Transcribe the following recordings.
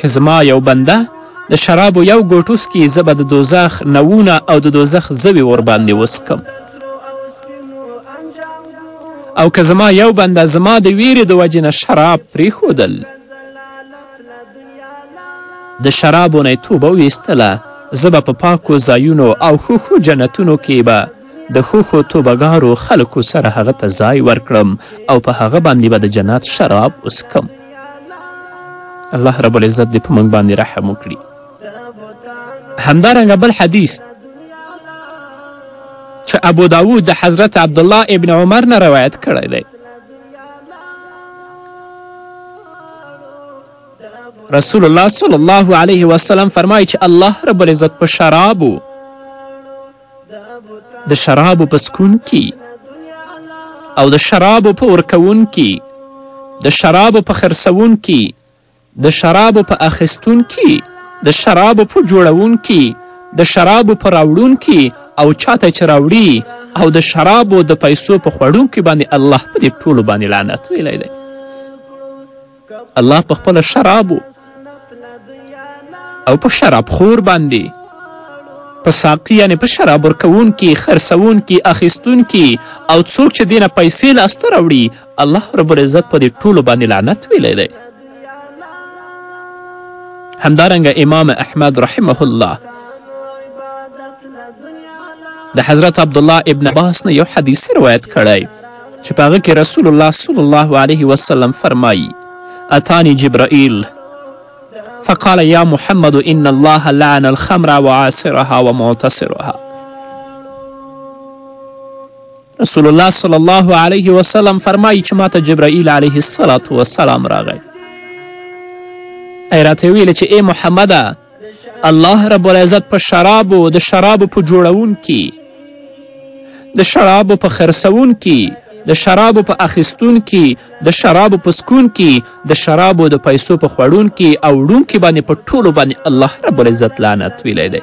که زما یو بنده د شرابو یو ګوټ وسکي زه به د دوزخ نوونه او د دوزخ زوی ورباندې وسکم او که زما یو بنده زما د ویرې د وجې نه شراب پرېښودل د شرابو نه یې توبه ویستله زه به په پاکو ځایونو او ښو ښو جنتونو کې به د ښوښو توبه ګارو خلکو سره هغه ته ځای ورکړم او په هغه باندې به د جنت شراب وسکم الله رب العزت دې په موږ باندې رحم وکړي همدارنګه بل حدیث چې ابو داود د حضرت عبدالله ابن عمر نه روایت کړی دی رسول الله صلی الله علیه وسلم فرمایي چې الله رب العزت په شرابو د شرابو په سکونکي او د شرابو په ورکوونکي د شرابو په خرڅوونکي د شرابو په اخیستونکي د شرابو په جوړوونکي د شرابو په راوړونکي او چاته چې راوړي او د شرابو د پیسو په خوړونکي باندې الله په دې ټولو باندې لعنت ویلی دی الله په خپله شرابو او په شرابخور باندې په ساقي یعنې په شراب ورکوونکي خرڅوونکي اخیستونکي او څوک چې دې نه پیسې لاسته راوړي الله رب العزت په دې ټولو باندې لعنت ویلی دی همدارنګه امام احمد رحمه الله د حضرت عبدالله ابن عباس نه یو حدیث روایت کړی چې په هغه کې رسول الله صلی الله علیه وسلم فرمایی اتانی جبرائیل فقال یا محمد ان الله لعن الخمر وعاصرها ومعتصرها رسول الله صلی الله علیه وسلم فرمایی چې ماته جبرائیل علیه السلام راغی ای راته ویل چې ای محمده الله رب العزت په شرابو د شرابو په جوړونکي د شرابو په خرڅونکي د شرابو په اخیستونکي د شرابو په سکونکي د شرابو د پیسو په خوړونکي او وړونکي باندې په ټولو باندې الله رب العزت لعنت ویلی دی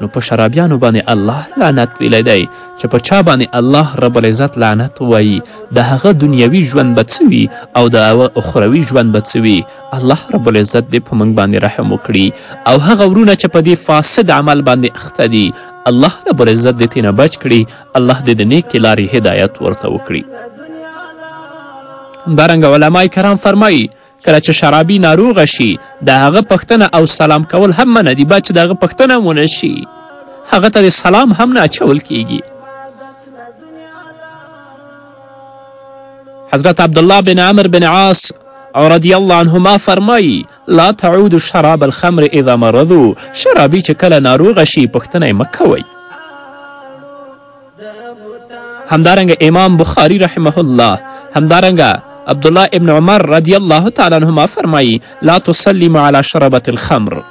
نو په شرابیانو باندې الله لعنت ویلی دی چې په چا باندې الله رب العزت لعنت وایي د هغه دنیوي ژوند به څه وي او د هغه اخروي ژوند به څه وي الله رب العزت دې په موږ باندې رحم وکړي او هغه ورونه چې په دې فاسد عمل باندې اخته دي الله رب العزت دې تېنه بچ کړي الله دې د نیکې لارې هدایت ورته وکړي همدارنګه علما کرام فرمایي کله چې شرابي ناروغ شي د هغه پښتنه او سلام کول هم منع دي باید چې د هغه پښتنه هم ونه شي هغه ته د سلام هم نه اچول کیږي حضرت عبدالله بن عمر بن عاص رضی الله عنهما فرمایی لا تعود شراب الخمر اذا مرضو شرابي چې کله ناروغه شي پښتنه یې مه کوئ همدارنګه امام بخاری رحمه الله همدارنګه عبدالله ابن عمر رضی الله تعالی عنهما فرمایی لا تسلم علی شربت الخمر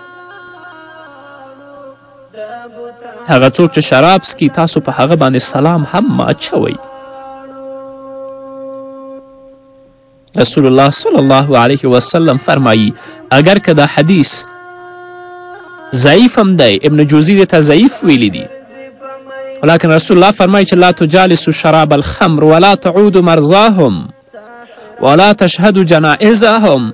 هغه څوک چې شراب سکي تاسو په هغه باندې سلام هم مه اچوئ رسول الله صلی الله علیه وسلم فرمایی اگر که دا حدیث ضعیف هم دی ابن جوزی دې ته ضعیف ویلی دی ولکن رسول الله فرمایي چې لا تجالسو شراب الخمر ولا تعود مرضاهم ولا تشهد جنائزهم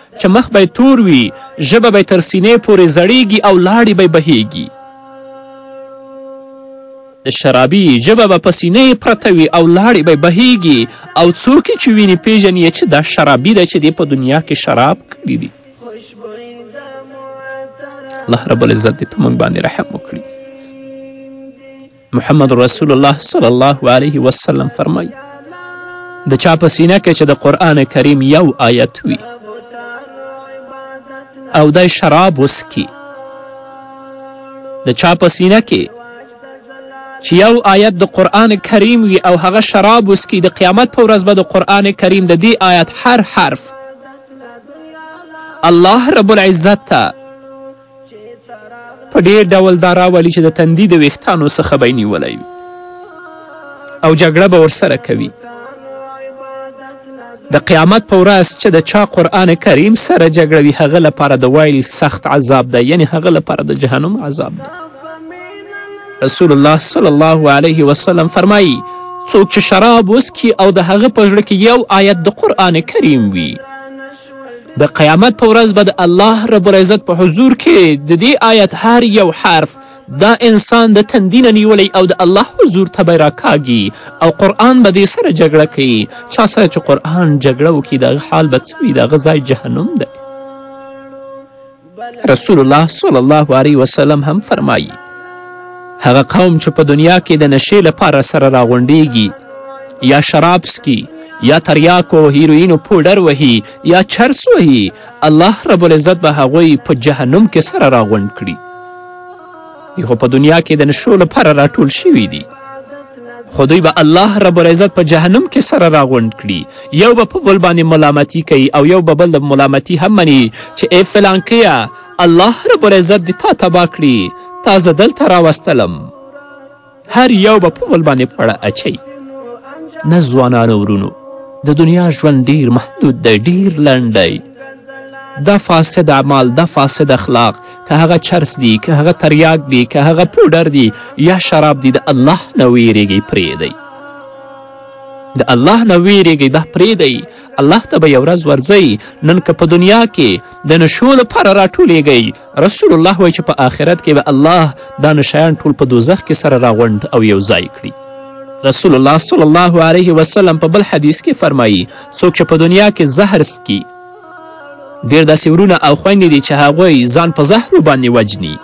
چې مخ به یې تور وي، ژبه به یې تر سینې پورې زړېږي او لاړې به یې بهېږي. د شرابي ژبه به په سینه یې پرته وي او لاړې به یې بهېږي او څوک یې چې ویني پېژني یې چې دا شرابي دی چې دې په دنیا کې شراب کړي دي. الله رب العزت دې په موږ باندې رحم وکړي. محمد رسول الله صلی الله علیه وسلم فرمایي د چا په سینه کې چې د قرآن کریم یو آیت وي او دی شراب وسکي د چا په سینه کې چې یو آیت د قرآن کریم وي او هغه شراب وسکي د قیامت په ورځ به د قرآن کریم د دې آیت هر حرف الله رب العزت ته په ډېر ډول دا راولي چې د تندي د ویښتانو څخه به یې نیولی وي او جګړه به ورسره کوي د قیامت په ورځ چې د چا قرآن کریم سره جګړه وي هغه لپاره د ویل سخت عذاب دی یعنی هغه لپاره د جهنم عذاب دی رسول الله صلی الله علیه وسلم فرمایی څوک چې شراب وسکي او د هغه په زړه کې یو آیت د قرآن کریم وي د قیامت په ورځ به د الله رب العزت په حضور کې د دې آیت هر یو حرف دا انسان د تندي نه نیولی او د الله حضور ته به راکاږي او قرآن به دې سره جګړه کوي چا سره چې قرآن جګړه وکړي د هغه حال به څه وي د هغه ځای جهنم دی رسول الله صلی الله علیه وسلم هم فرمایی هغه قوم چې په دنیا کې د نشې لپاره سره راغونډیږي یا شراب سکي یا تریاکو هیروینو پوډر وهي یا چرس وهي الله رب العزت به هغوی په جهنم کې سره راغونډ کړي دی خو په دنیا کې د نشو لپاره راټول شوي دي خو دوی به الله رب العزت په جهنم کې سره راغونډ کړي یو به په بل باندې ملامتي کوي او یو به بل د ملامتي هم مني چې ای فلانکیه الله رب العزت دې تا تباه کړي تا زه دلته راوستلم هر یو به په بل باندې پړه اچوي نه ځوانانو ورونو د دنیا ژوند ډیر محدود دی ډیر لنډ دی دا فاسد اعمال دا فاسد اخلاق که هغه چرس دي که هغه تریاک دي که هغه پوډر دي یا شراب دي د الله نه ویریږئ پرېږدئ د الله نه ویریږئ دا پرېږدئ الله ته به یو ورځ ورځئ نن که په دنیا کې د نشو لپاره راټولیږئ رسول الله وایي چې په آخرت کې به الله دا نشیان ټول په دوزخ کې سره راغونډ او یو ځای کړي رسول الله صلی الله علیه وسلم په بل حدیث کې فرمایي څوک چې په دنیا کې زهر سکي ډېر داسې ورونه او خویندې دي چې هغوی ځان په زهرو باندې وجني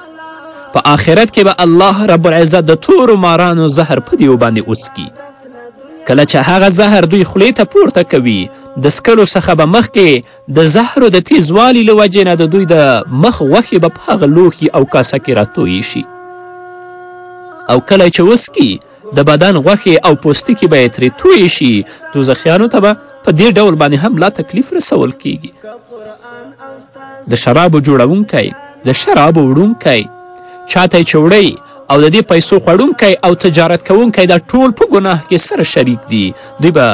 په آخرت کې به الله رب العزت د تورو مارانو زهر په دیو باندې وسکي کله چې هغه زهر دوی خولې ته پورته کوي د سکلو څخه به مخکې د زهرو د تیزوالي له وجې نه د دوی د مخ غوښې به په هغه لوښي او کاسه کې راتویې شي او کله چې وسکي د بدن غوښې او پوستکي به یې ترې تویې شي دوزخیانو ته به په دې ډول باندې هم لا تکلیف رسول کیږي د شرابو جوړونکی د شرابو وړونکی چاته یې چې وړی او د دې پیسو خوړونکی او تجارت کوونکی دا ټول په ګناه کې سره شریک دي دوی به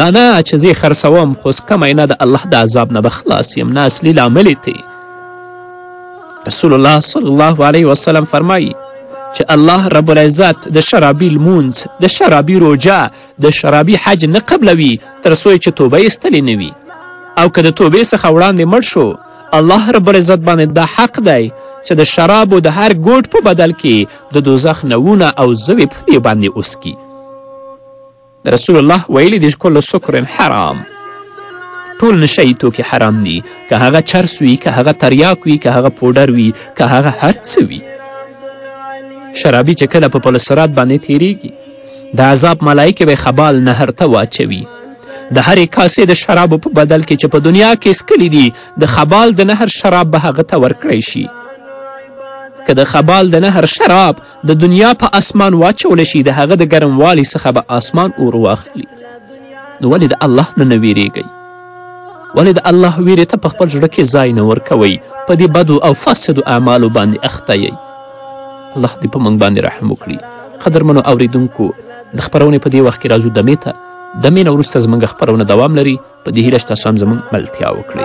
دا نه چې زه خرڅوم خو کمی نه د الله د عذاب نه به خلاص یم نه اصلي لامل دی رسول الله صلی الله علیه وسلم فرمایی چې الله رب العزت د شرابي لمونځ د شرابي روژه د شرابي حج نه قبلوي تر څو چې توبه ایستلې نه وي او که د توبې څخه وړاندې مړ شو الله رب العزت باندې دا حق دی چې د شرابو د هر ګوټ په بدل کې د دوزخ نوونه او زوې په دې باندې اوسکي د رسول الله ویلي دي کل سکر حرام ټول نشهیي توکي حرام دي که هغه چرس وي که هغه تریاک وي که هغه پوډر وي که هغه هر څه وي شرابي چې کله په پلسرات باندې تیریږي د عذاب ملایکې به یې خبال نهر ته واچوي د هرې کاسې د شرابو په بدل کې چې په دنیا کې څکلي دي د خبال د نهر شراب به هغه ته ورکړی شي که د خبال د نهر شراب د دنیا په اسمان واچول شي د هغه د ګرموالي څخه به آسمان اور واخلي نو ولې د الله نه نه ویریږئ ولې د الله ویرې ته په خپل زړه کې ځای نه ورکوئ په دې بدو او فاسدو اعمالو باندې اخته یئ الله دې په موږ باندې رحم وکړي قدرمنو اوریدونکو د خپرونې په دې وخت کې راځو دمې ته د مینه وروسته زموږ خپرونه دوام لري په دې هیله چې تاسو هم زموږ ملتیا وکړئ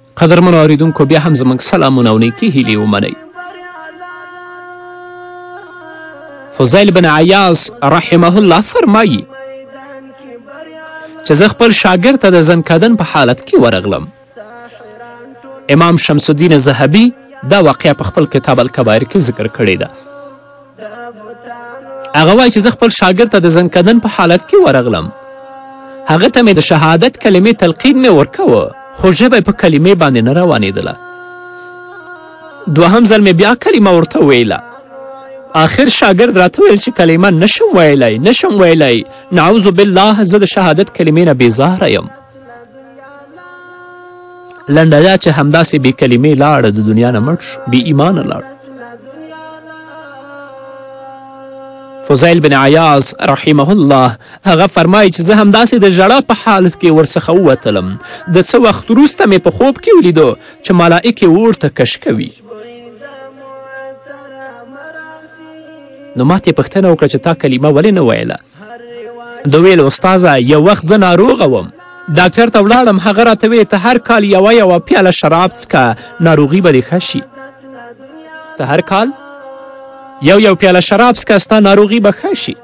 قدرمنو اوریدونکو بیا هم زموږ سلامونه او نیکې هیلې ومنئ فضیل بن عیاس رحمه الله فرمایی چې زه خپل شاګرد ته د زنکدن په حالت کې ورغلم امام شمس الدین زهبی دا واقعه په خپل کتاب الکبایر کې ذکر کړې ده هغه وایي چې زه خپل شاګرد ته د زنکدن په حالت کې ورغلم هغه ته مې د شهادت کلمې تلقین مې ورکوه خو ژبه یې په کلمې باندې نه روانېدله دوهم ځل مې بیا کلمه ورته ویله آخر شاګرد راته ویل چې کلمه نشم ویلی نشم ویلی نعوذ بالله زه د شهادت کلمې نه بېزاره یم لنډه دا چې همداسې بې کلمې لاړ د دنیا نه مړ شو بې ایمانه لاړ فضیل بن عیاض رحمه الله هغه فرمایي چې زه همداسې د ژړا په حالت کې ورڅخه ووتلم د څه وخت وروسته مې په خوب کې ولیدو چې ملائکې اور ته کش کوي نو ماته یې پوښتنه وکړه چې تا کلمه ولې نه ویله ده ویل استاذه یو وخت زه ناروغه وم ډاکټر ته ولاړم هغه راته وې ته هر کال یوه یوه پیاله شراب څکه ناروغي به دې ښه شي ته هر کال یو یو پیاله شراب څکه ستا ناروغي به ښه شي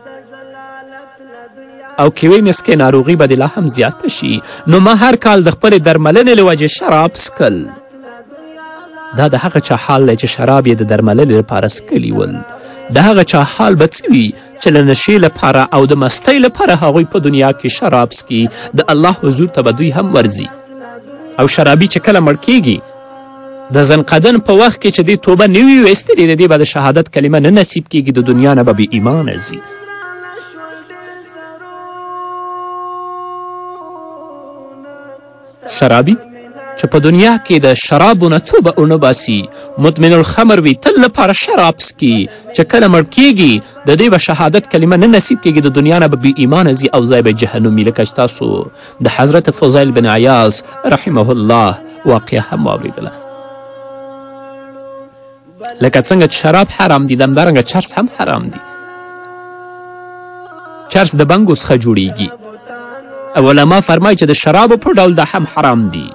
او کیوی مې څکې ناروغي به دې لا هم زیاته شي نو ما هر کال د خپلې درملنې له وجې شراب څکل دا د هغه چا حال دی چې شراب یې د درملنې لپاره څکلي ول د هغه چا حال به څه وي چې له نشې لپاره او د مستۍ لپاره هغوی په دنیا کې شراب سکي د الله حضور ته به دوی هم ورځي او شرابي چې کله مړ کیږي د زنقدن په وخت کې چې دی توبه نه وي ویستلې د دې به د شهادت کلمه نه نصیب کیږي د دنیا نه به بې ایمانه ځي شرابي چې په دنیا کې د شرابو نه توبه ونه باسي مدمن الخمر وي تل لپاره شراب سکي چې کله مړ کیږي د دوی به شهادت کلمه نه نصیب کیږي د دنیا نه به بې ایمانه ځي او ځای به جهنم وي لکه چې تاسو د حضرت فضیل بن عیاض رحمه الله واقعه هم واورېدله لکه څنګه چې شراب حرام دي همدارنګه چرس هم حرام دي چرس د بنګو څخه جوړیږي او علما فرمایي چې د شرابو په ډول دا هم حرام دي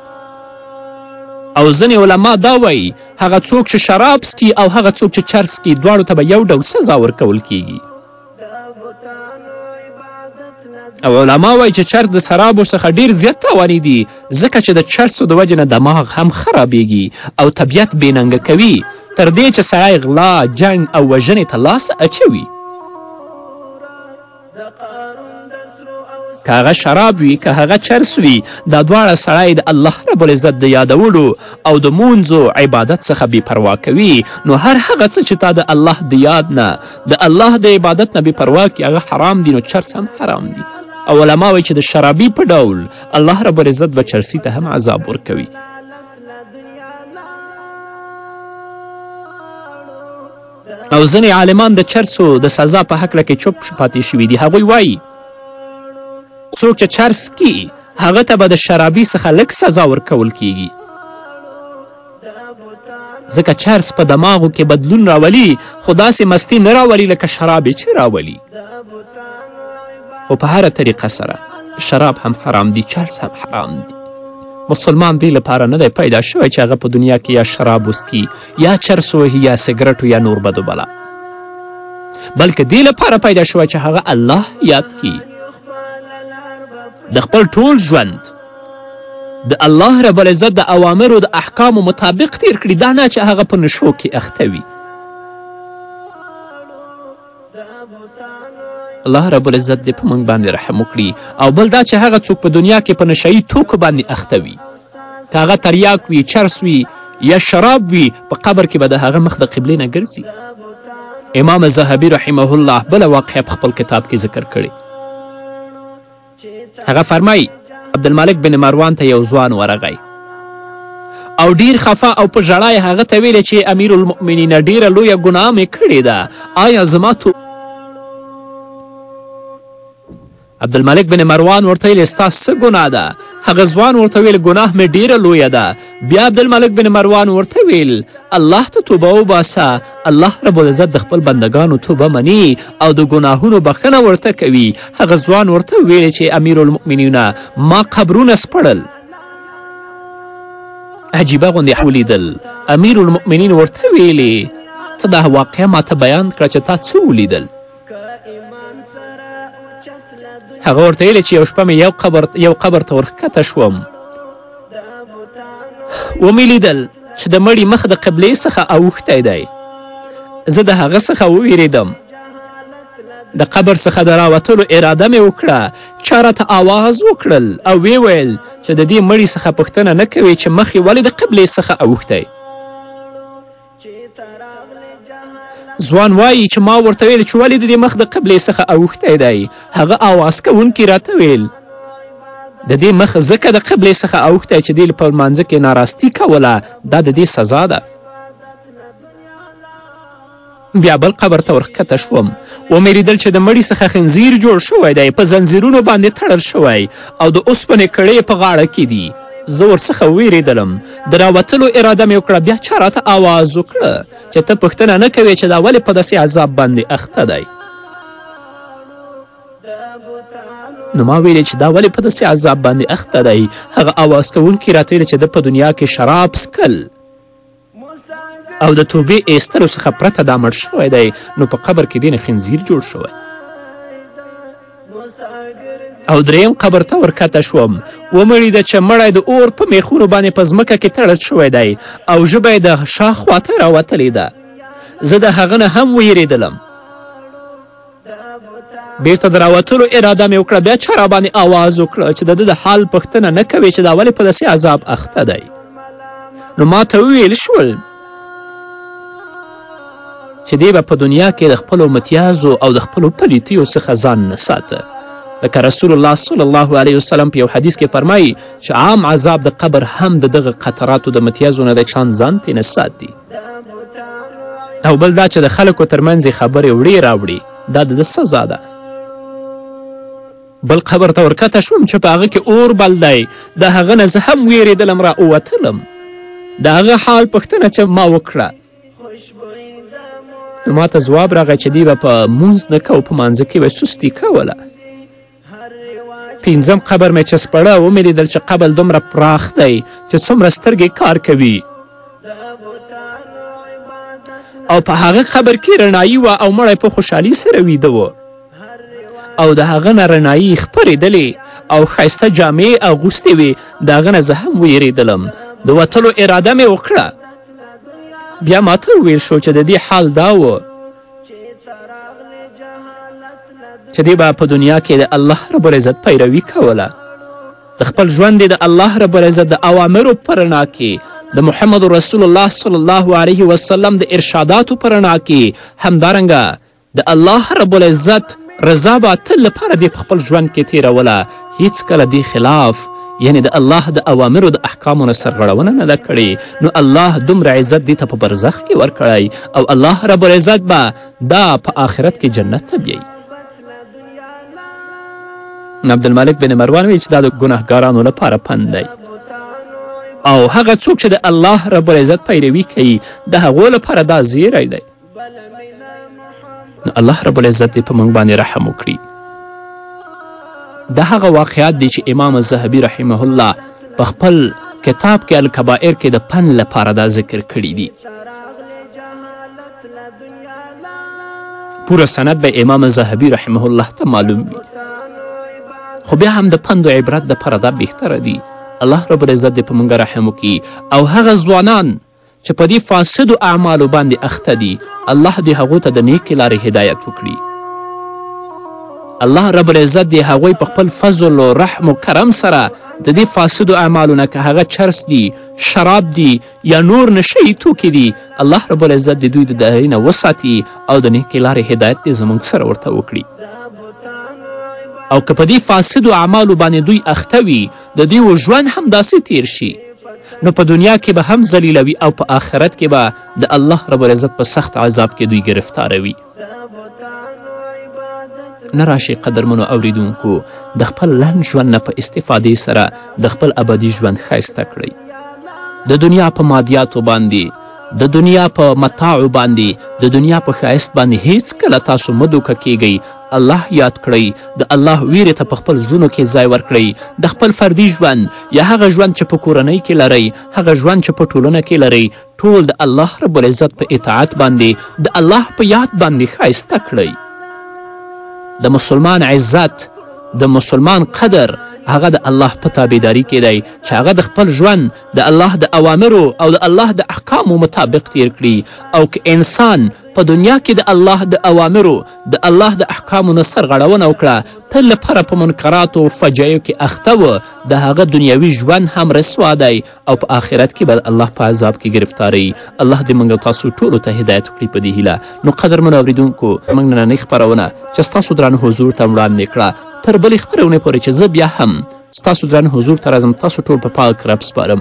او ځینې علما دا وایي هغه څوک چې شراب سکي او هغه څوک چې چرس سکي دواړو ته به یو ډول سزا ورکول کیږي او علما وایي چې چرس د سرابو څخه ډیر زیات تاواني دي ځکه چې د چرسو د وجې نه دماغ هم خرابیږي او طبیعت بېننګه کوي تر دې چې سړی غلا جنګ او وژنې ته لاس اچوي که هغه شراب وي که هغه چرس وي دا دواړه سړی د الله رب العزت د یادولو او د مونځو عبادت څخه بې پروا کوي نو هر هغه څه چې تا د الله د یاد نه د الله د عبادت نه بې پروا کړي هغه حرام دي نو چرس هم حرام دي او علما وایي چې د شرابي په ډول الله رب العزت به چرسي ته هم عذاب ورکوي او ځینې عالمان د چرسو د سزا په هکله کې چوپ پاتې شوي دي هغوی وایي څوک چې چرس کی هغه ته به د شرابي څخه لږ سزا ورکول کیږي ځکه چرس په دماغو کې بدلون راولي خو داسې مستی نه راولي لکه شراب چې راولي خو په هره طریقه سره شراب هم حرام دي چرس هم حرام دي مسلمان دی لپاره نه دی پیدا شوی چې هغه په دنیا کې یا شراب وسکي یا چرس وهي یا سګرټو یا نور بدو بلا بلکې دې لپاره پیدا شوی چې هغه الله یاد کړي د خپل ټول ژوند د الله رب العزت د اوامرو د احکامو مطابق تیر کړي دا نه چې هغه په نشو کې اخته وي الله رب العزت دې په موږ باندې رحم وکړي او بل دا چې هغه څوک په دنیا کې په نشهیي توکو باندې اخته وي که هغه تریاک وي چرس وي یا شراب وي په قبر کې به د هغه مخ د قبلې نه ګرځي امام زهبي رحمه الله بله واقعه په خپل کتاب کې ذکر کړې هغه فرمایي عبدالملک بن مروان ته یو ځوان ورغی او ډیر خفه او په ژړا یې هغه ته ویلې چې امیر المؤمنین ډیره لویه ګناه مې کړې ده آیا زما تو عبدالملک بن مروان ورته ویلې ستا څه ګناه ده هغه ځوان ورته ویل ګناه مې ډیره لویه ده بیا عبدالملک بن مروان ورته ویل الله ته توبه وباسه الله رب العزت د خپل بندگانو توبه مني او د ګناهونو بخښنه ورته کوي هغه ځوان ورته ویل چې امیرالمؤمنینه ما قبرونه سپړل عجیبه غوندې ولیدل امیرالمؤمنین ورته ویلې ته دا واقعه ماته بیان کړه چې تا څه ولیدل هغه ورته ویلې چې یو شپه مې یو قبر یو قبر ته ورښکته شوم ومې لیدل چې د مړي مخ د قبلې څخه اوښتی دی زه د هغه څخه وویریدم د قبر څخه د راوتلو اراده مې وکړه چا راته آواز وکړل او ویې ویل چې د دې مړي څخه پوښتنه نه کوي چې مخ یې ولې د قبلې څخه اوښتی ځوان وايي چې ما ورته ویل چې ولې دې مخ د قبلې څخه اوښتی دی هغه اواز کوونکي راته ویل د دې مخ ځکه د قبلې څخه اوښتی چې دې په لمانځه کې ناراستی کوله دا د دې سزا ده بیا بل قبر ته ورښکته شوم ومې لیدل چې د مړي څخه خنځیر جوړ شوی دی په زنځیرونو باندې تړل شوی او د اوسپنې کړۍ په غاړه کې دي زه ورڅخه ویرېدلم د راوتلو اراده مې وکړه بیا چا راته آواز وکړه چې ته پوښتنه نه کوې چې دا ولې په داسې عذاب باندې اخته دی نو ما ویلې چې دا ولې په داسې عذاب باندې اخته دی هغه آواز کوونکي راته ویلې چې ده په دنیا کې شراب سکل او د توبې ایستلو څخه پرته دا مړ شوی دی نو په قبر کې دینه خنزیر جوړ شوی او دریم قبر ته ورکته شوم ومړي ده چې مړی د اور په میخونو باندې په ځمکه کې تړل شوی دی او ژبه یې د شا خواته راوتلې ده زه د هغه نه هم ویرېدلم بیرته د راوتلو اراده مې وکړه بیا چا راباندې آواز وکړه چې د ده د حال پوښتنه نه کوې چې دا ولې په داسې عذاب اخته دی نو ما ته وویل شول چې دی به په دنیا کې د خپلو متیازو او د خپلو پلیتیو څخه ځان نه ساته لکه رسول الله صلی الله علیه وسلم په یو حدیث کې فرمایي چې عام عذاب د قبر هم د دغه قطراتو د متیازو نه د چان ځان ترې نه ساتي او بل دا چې د خلکو ترمنځ خبرې وړې راوړي دا د ده سزا ده بل قبر ته ورکته شوم چې په هغه کې اور بل دی د هغه نه زه هم ویرېدلم را ووتلم د هغه حال پوښتنه چې ما وکړه نو ما ته ځواب راغی چې دوی به په مونځ نه کو په مانځه کې به سستي کوله پنځم قبر مې چې سپړه ومې لیدل چې قبر دومره پراخ دی چې څومره سترګې کار کوي او په هغه قبر کې رڼایي وه او مړی په خوشحالي سره ویده و او د هغه نه رڼایي خپرېدلې او ښایسته جامې اغوستې وې د هغه نه زه هم ویرېدلم د وتلو اراده مې وکړه بیا ماته وویل شو چې د دې حال دا و چې دې به په دنیا کې د الله رب العزت پیروي کوله د خپل ژوند د الله رب العزت د اوامرو په رڼا کې د محمد رسول الله صلی الله علیه وسلم د ارشاداتو په رڼا کې همدارنګه د الله رب العزت رضا به تل لپاره دې په خپل ژوند کې تیروله هیڅکله دې خلاف یعنی د الله د اوامرو د احکامو نه سرغړونه نه ده کړې نو الله دومره عزت دې ته په برزخ کې ورکړی او الله رب العزت به دا په آخرت کې جنت ته بیایي عبدالملک بن مروان وی چې دا د ګناهګارانو لپاره پند دی او هغه څوک چې د الله رب العزت پیروي کوي د هغو لپاره دا زیری دی الله رب العزت دې په موږ باندې رحم وکړي دا هغه واقعات دي چې امام الذهبي رحمه الله په خپل کتاب کې الکبائر کې د پن لپاره دا ذکر کړي دي پوره سند به امام زهبي رحمه الله ته معلوم وي خو بیا هم د پند و عبرت دپاره دا بهتره دي الله رب العزت دې په موږ رحم وکړي او هغه ځوانان چې په دې فاسدو اعمالو باندې اخته دي الله دې هغو ته د نیکې لارې هدایت وکړي الله رب العزت دې هغوی په خپل فضل و رحم و کرم سره د دې فاسدو اعمالو نه که هغه چرس دي شراب دي یا نور نشهیي توکي دي الله رب العزت د دوی د دهري نه وساتي او د نیکې لارې هدایت دې زموږ سره ورته وکړي او که په دې فاسدو اعمالو باندې دوی اخته وي د دیو ژوند هم داسې تیر شي نو په دنیا کې به هم ذلیلوي او په آخرت کې به د الله رب العزت په سخت عذاب کې دوی گرفتاروي نه راشي قدرمنو اوریدونکو د خپل لنډ ژوند نه په استفادې سره د خپل ابدي ژوند ښایسته کړئ د دنیا په مادیاتو باندې د دنیا په متاعو باندې د دنیا په ښایست باندې هیڅکله تاسو مه دوکه کیږئ الله یاد کړئ، د الله ویرې ته په خپل زړونو کې ځای ورکړئ، د خپل فردي ژوند یا هغه ژوند چې په کورنۍ کې لرئ، هغه ژوند چې په ټولنه کې لرئ، ټول د الله رب العزت په اطاعت باندې، د الله په یاد باندې ښایسته کړئ. د مسلمان عزت، د مسلمان قدر هغه د الله په تابعداري کې دی چې هغه د خپل ژوند د الله د اوامرو او د الله د احکامو مطابق تیر کړي او که انسان په دنیا کې د الله د اوامرو د الله د احکامو نه سرغړونه وکړه تل لپاره په منکراتو او فجایو کې اخته و د هغه دنیوي ژوند هم رسوا دی او په آخرت کې به الله په عذاب کې ګرفتاروي الله دې موږ تاسو ټولو ته هدایت وکړي په دې هیله نو قدرمنو اورېدونکو موږ نننۍ خپرونه چې ستاسو درانه حضور ته وړاندې کړه تر بلې خپرونې پورې چې زه بیا هم ستاسو درانه حضور ته راځم تاسو ټول په پاک رب سپارم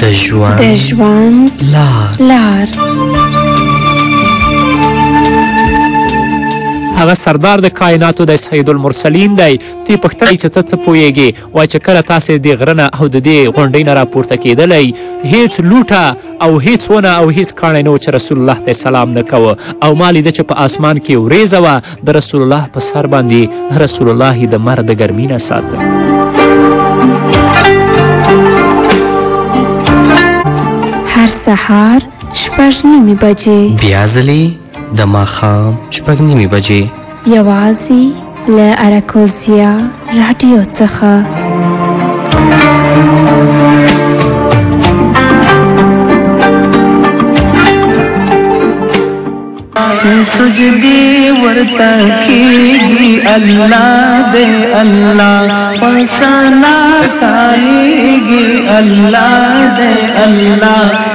د ژوند د ژوند لار لار هغه سردار د کائناتو دی سید المرسلین دی ترې پوښتنه کوي چې ته څه پوهېږې وای چې کله تاسې دې غره نه او د دې غونډۍ نه راپورته کېدلی هیڅ لوټه او هیڅ ونه او هیڅ کاڼی نه و چې رسول الله ته سلام نه کوه او ما لیده چې په آسمان کې وریځه وه د رسول الله په سر باندې رسول الله د مر د ګرمي نه ساته هر سهار شپږ نیمې بجې بیا ځلې د ماښام شپږ نیمې بجې. یوازې له اراکوزیا راډیو څخه. سجدی ورتا کیږي الله دې الله پسنا تایږي الله دې الله